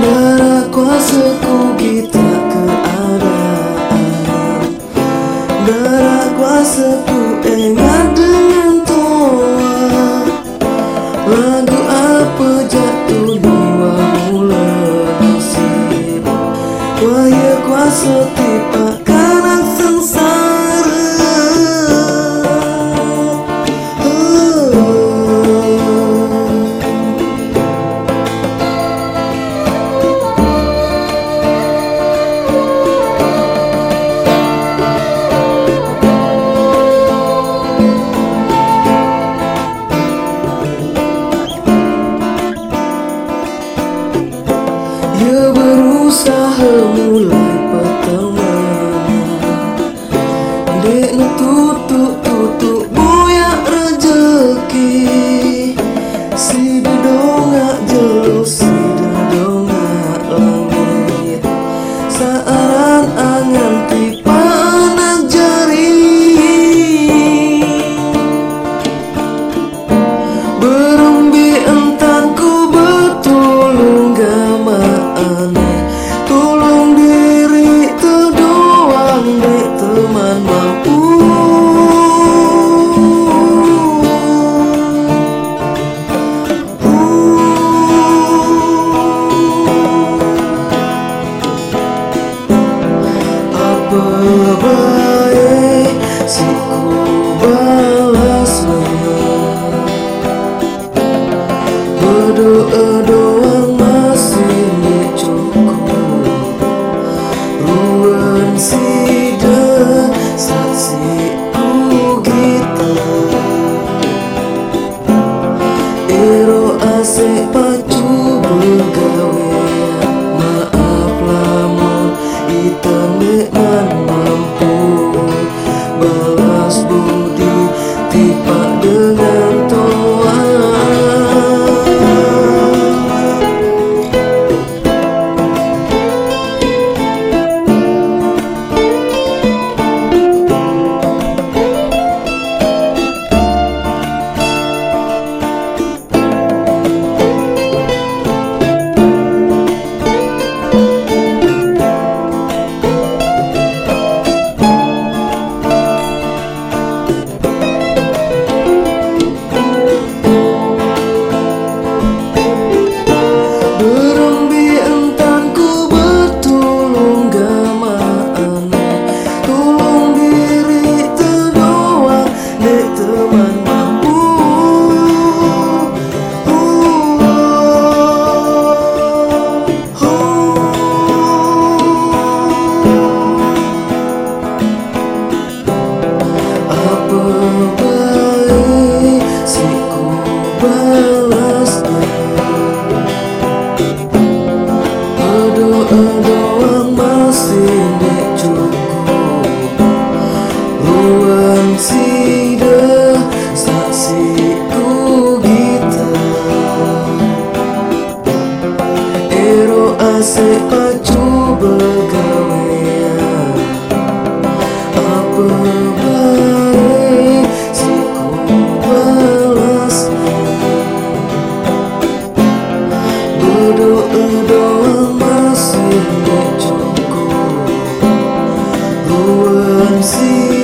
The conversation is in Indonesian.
Darah kuasa ku kita keadaan Darah kuasa ku enak dengan toa Lagu apa jatuh di wahula nasib Wahia kuasa tipe Pero tú do do Se